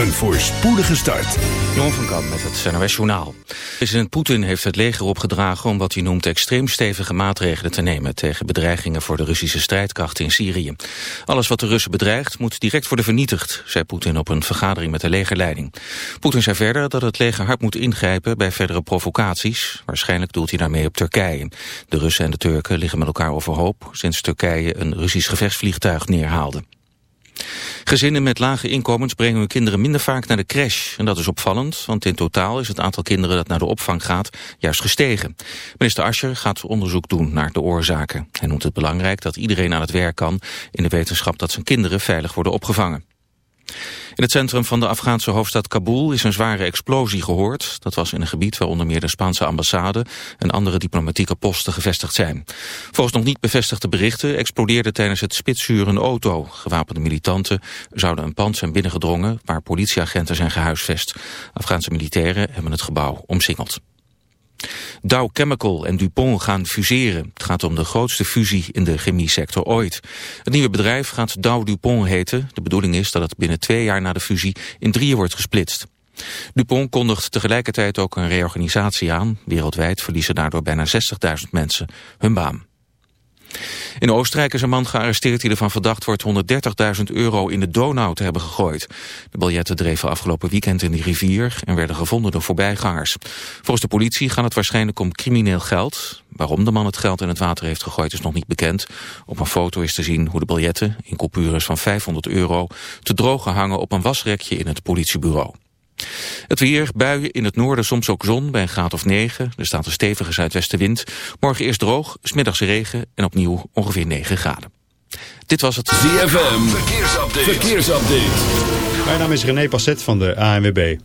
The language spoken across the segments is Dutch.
Een voorspoedige start. Jon van Kamp met het NOS Journaal. President Poetin heeft het leger opgedragen om wat hij noemt extreem stevige maatregelen te nemen tegen bedreigingen voor de Russische strijdkrachten in Syrië. Alles wat de Russen bedreigt moet direct worden vernietigd, zei Poetin op een vergadering met de legerleiding. Poetin zei verder dat het leger hard moet ingrijpen bij verdere provocaties. Waarschijnlijk doelt hij daarmee op Turkije. De Russen en de Turken liggen met elkaar overhoop sinds Turkije een Russisch gevechtsvliegtuig neerhaalde. Gezinnen met lage inkomens brengen hun kinderen minder vaak naar de crash. En dat is opvallend, want in totaal is het aantal kinderen dat naar de opvang gaat juist gestegen. Minister Ascher gaat onderzoek doen naar de oorzaken. Hij noemt het belangrijk dat iedereen aan het werk kan in de wetenschap dat zijn kinderen veilig worden opgevangen. In het centrum van de Afghaanse hoofdstad Kabul is een zware explosie gehoord. Dat was in een gebied waar onder meer de Spaanse ambassade en andere diplomatieke posten gevestigd zijn. Volgens nog niet bevestigde berichten explodeerde tijdens het spitsuur een auto. Gewapende militanten zouden een pand zijn binnengedrongen waar politieagenten zijn gehuisvest. Afghaanse militairen hebben het gebouw omsingeld. Dow Chemical en DuPont gaan fuseren. Het gaat om de grootste fusie in de chemiesector ooit. Het nieuwe bedrijf gaat Dow DuPont heten. De bedoeling is dat het binnen twee jaar na de fusie in drieën wordt gesplitst. DuPont kondigt tegelijkertijd ook een reorganisatie aan. Wereldwijd verliezen daardoor bijna 60.000 mensen hun baan. In Oostenrijk is een man gearresteerd die ervan verdacht wordt 130.000 euro in de Donau te hebben gegooid. De biljetten dreven afgelopen weekend in die rivier en werden gevonden door voorbijgangers. Volgens de politie gaat het waarschijnlijk om crimineel geld. Waarom de man het geld in het water heeft gegooid is nog niet bekend. Op een foto is te zien hoe de biljetten, in coupures van 500 euro, te drogen hangen op een wasrekje in het politiebureau. Het weer, buien in het noorden, soms ook zon bij een graad of 9. Er staat een stevige zuidwestenwind. Morgen eerst droog, smiddags regen en opnieuw ongeveer 9 graden. Dit was het ZFM, verkeersupdate. verkeersupdate. Mijn naam is René Passet van de ANWB.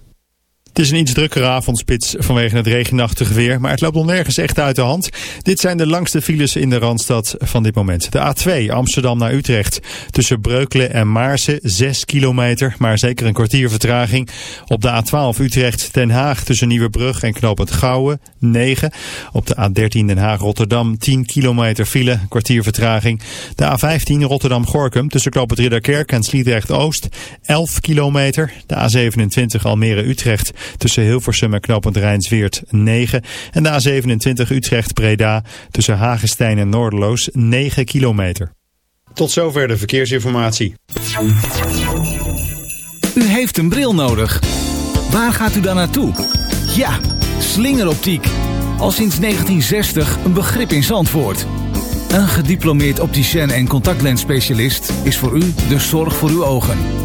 Het is een iets drukkere avondspits vanwege het regenachtige weer, maar het loopt nog nergens echt uit de hand. Dit zijn de langste files in de Randstad van dit moment. De A2 Amsterdam naar Utrecht tussen Breukelen en Maarsen 6 kilometer, maar zeker een kwartier vertraging. Op de A12 Utrecht Den Haag tussen Nieuwebrug en Knoopend Gouwen 9. Op de A13 Den Haag Rotterdam 10 kilometer file, kwartier vertraging. De A15 Rotterdam Gorkum tussen Knoopend Ridderkerk en Sliedrecht Oost 11 kilometer. De A27 Almere Utrecht Tussen Hilversum en Knopend Rijnsweert 9. En de A27 Utrecht-Breda tussen Hagestein en Noorderloos 9 kilometer. Tot zover de verkeersinformatie. U heeft een bril nodig. Waar gaat u dan naartoe? Ja, slingeroptiek. Al sinds 1960 een begrip in Zandvoort. Een gediplomeerd opticien en contactlensspecialist is voor u de zorg voor uw ogen.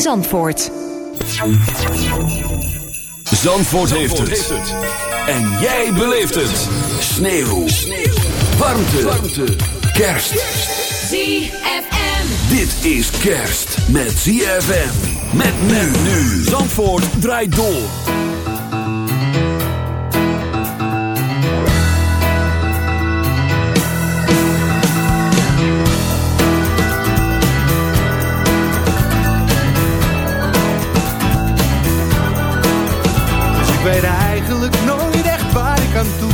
Zandvoort. Zandvoort, heeft, het. En jij beleeft het. Sneeuw. Warmte. Warmte. Kerst. ZFM. Dit is kerst met ZFM. Met men nu. Zandvoort draait door.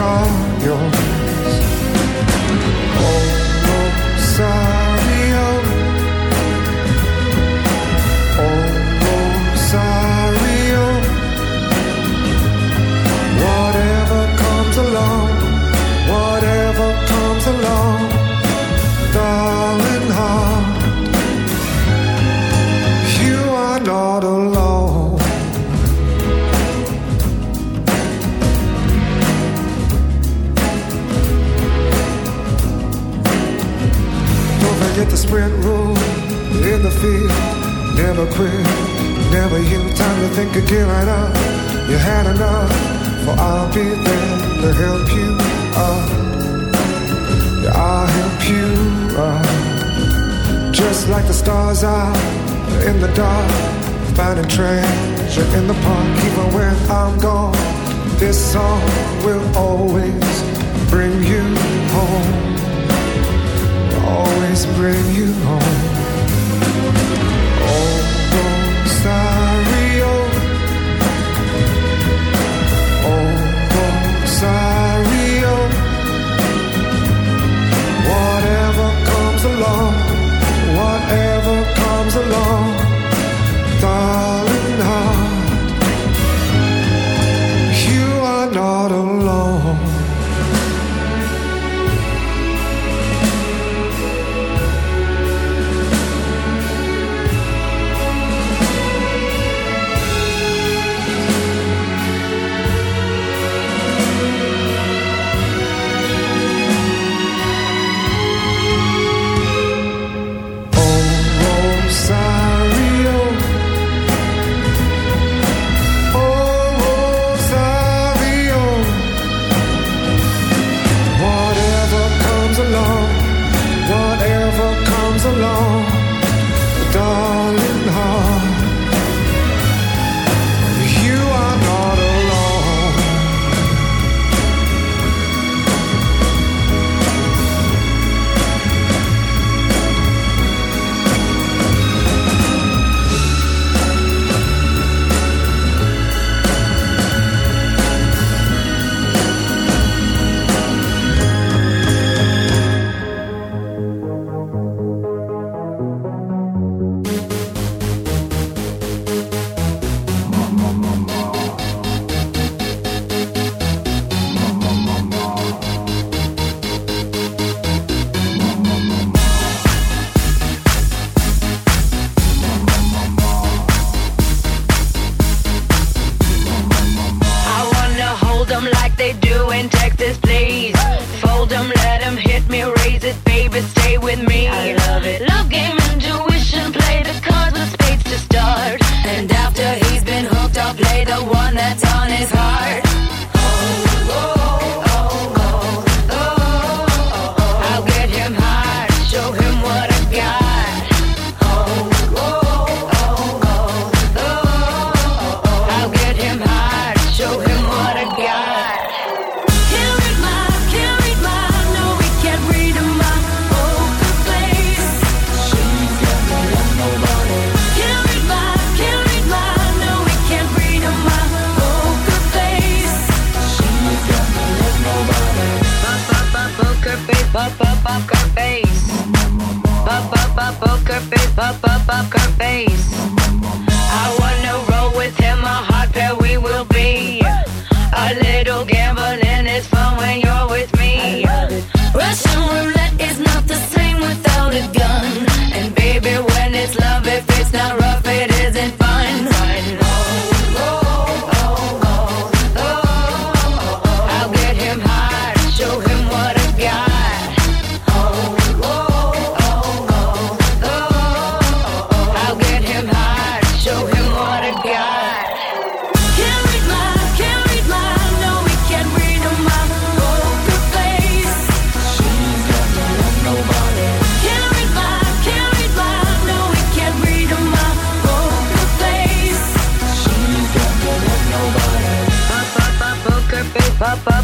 all yours. Oh, Rosario, oh. Whatever comes along, whatever comes along, darling. Don't the sprint rule in the field. Never quit, never you. Time to think again right up. You had enough, for I'll be there to help you up. Yeah, I'll help you up. Just like the stars are in the dark, finding treasure in the park. Even when I'm gone, this song will always bring you home always bring you home. Oh. Oh. Whatever comes along,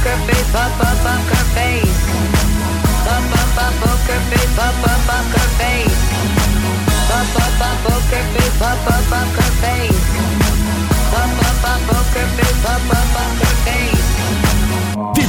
poker face, pop up poker face. Pop up pop poker face, pop up poker face. Pop up pop poker face, pop up poker face. Pop up pop poker face, pop up poker face.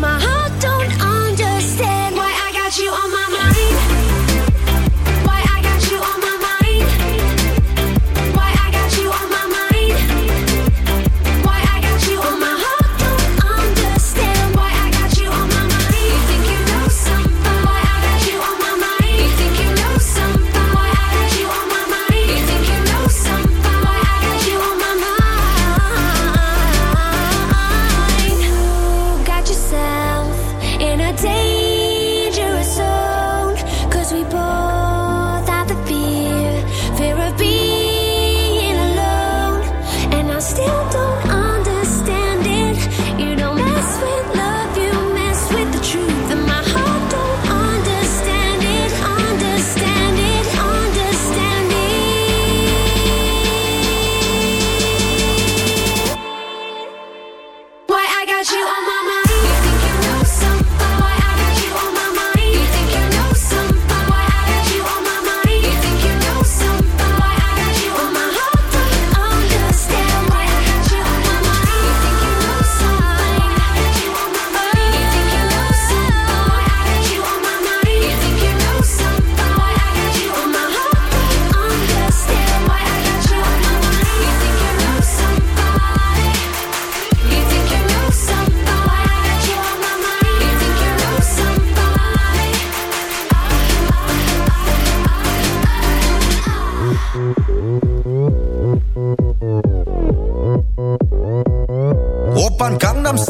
my heart.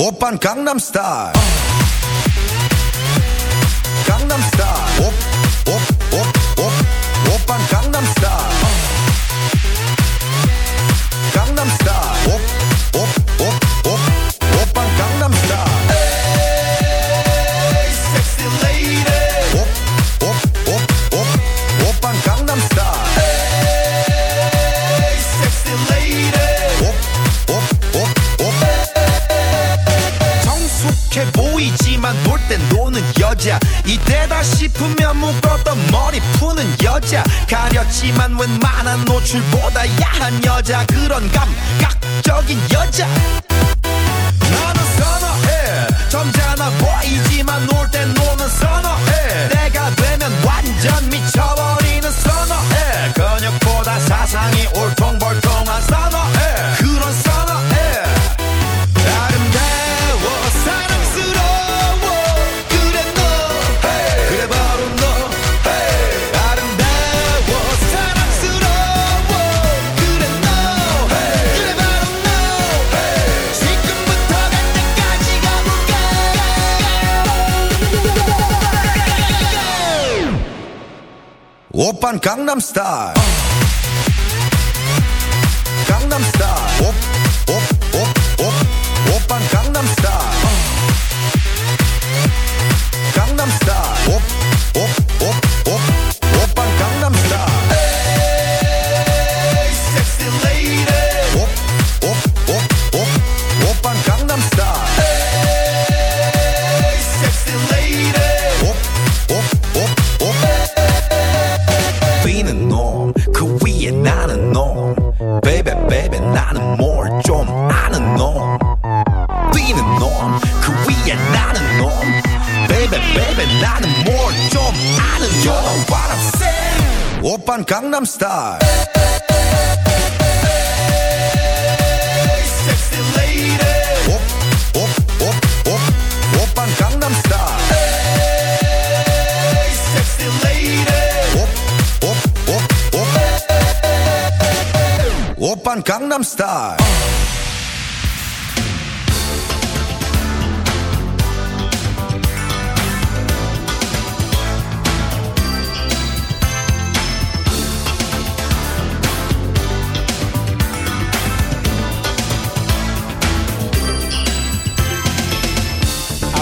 오빤 강남스타일. 살짝 그런 감각 Gangnam Style.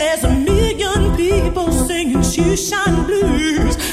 there's a million people singing shoeshine blues.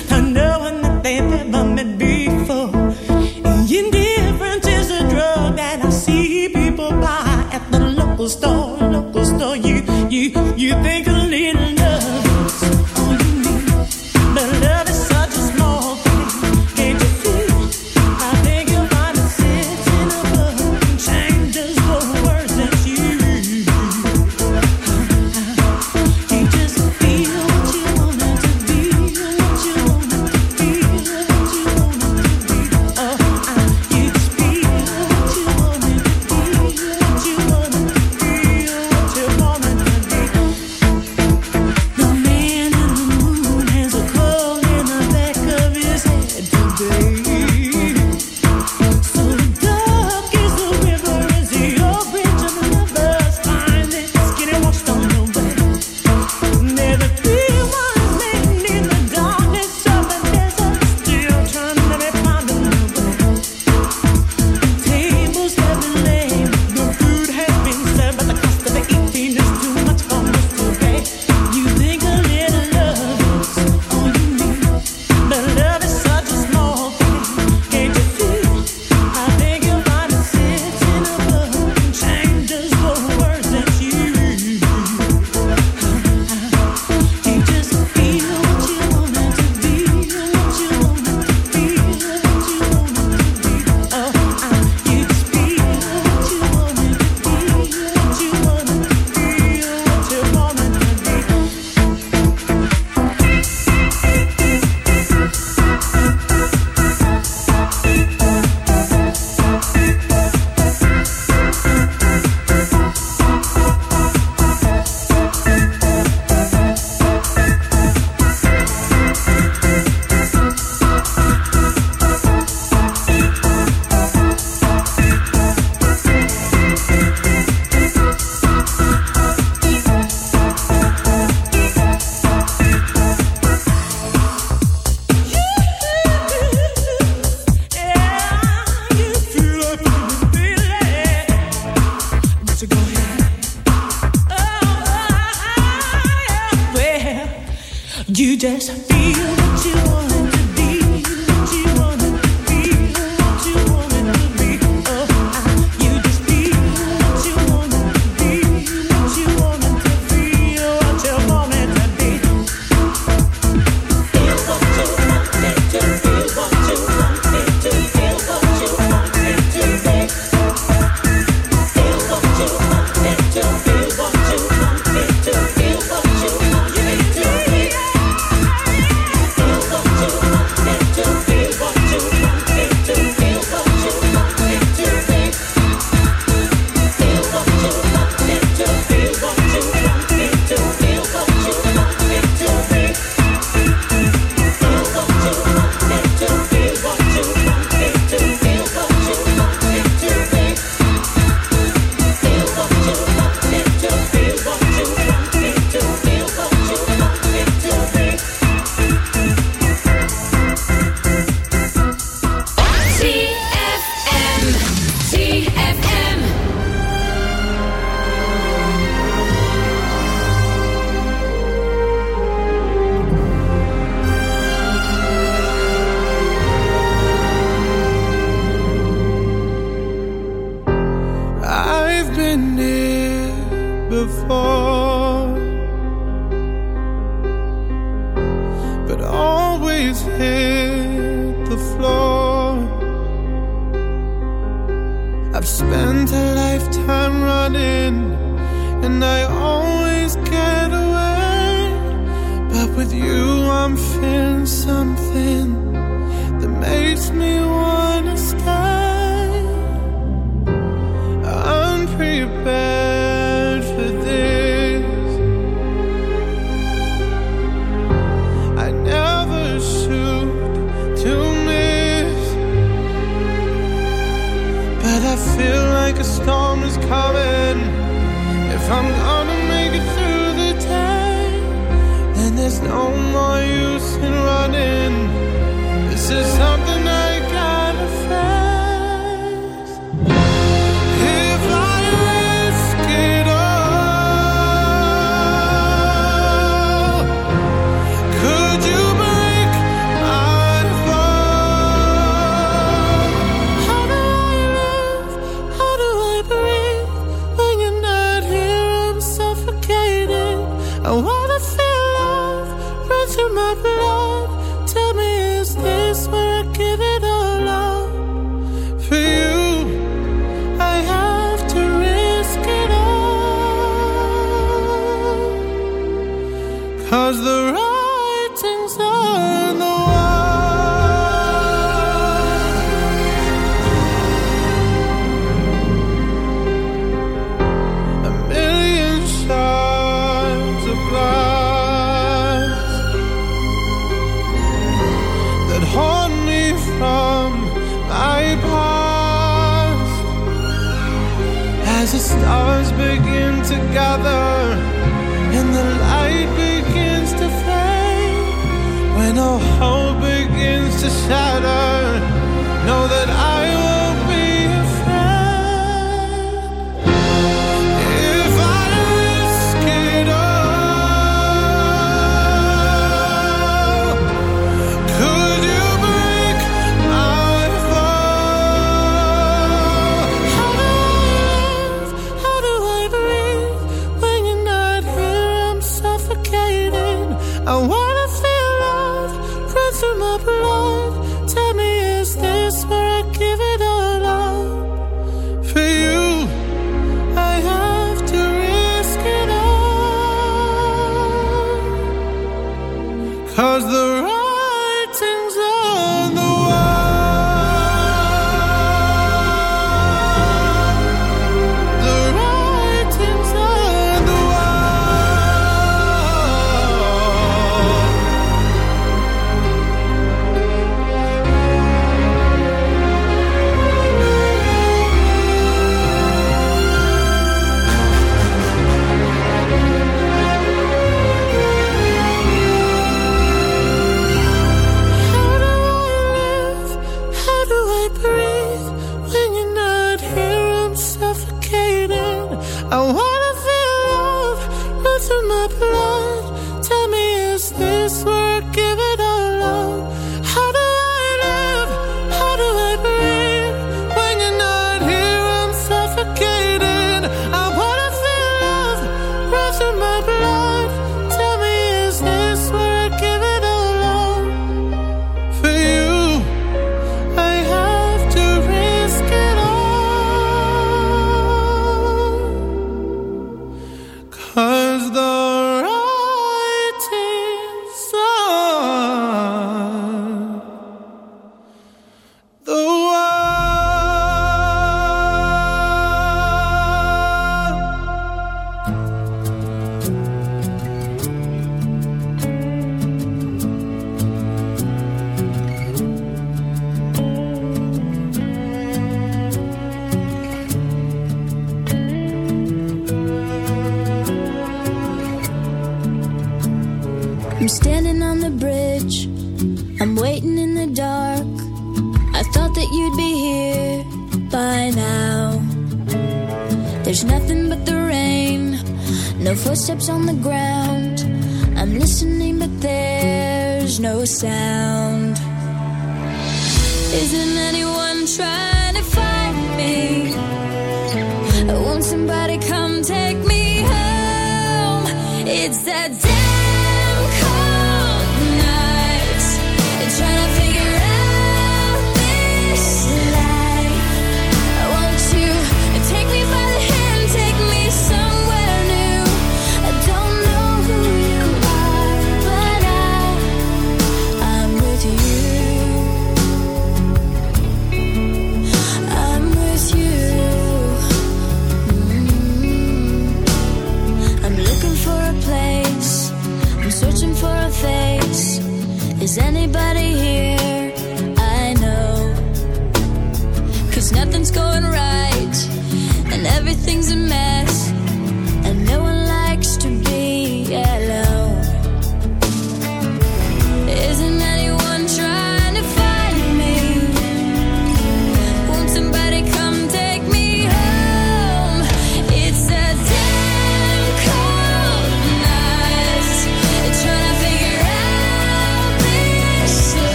together and the light begins to fade. When all hope begins to shatter know that I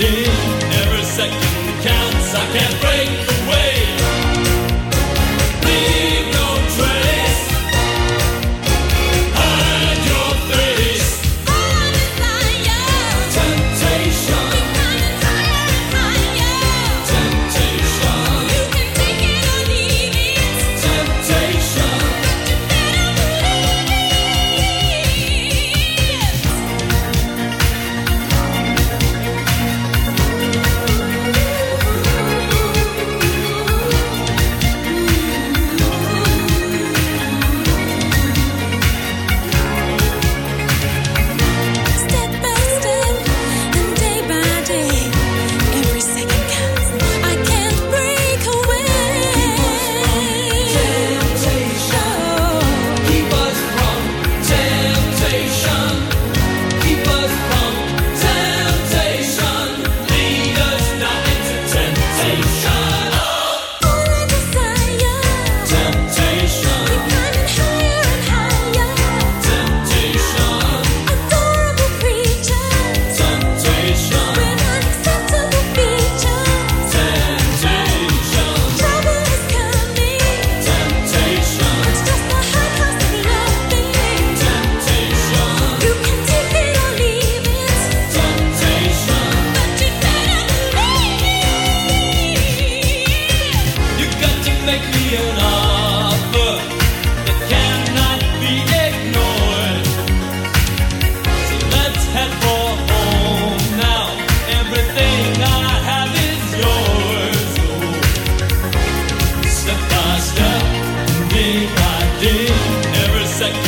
day every second.